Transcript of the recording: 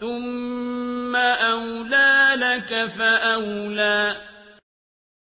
ثُمَّ أَوْلَىٰ لَكَ فَأَوْلَىٰ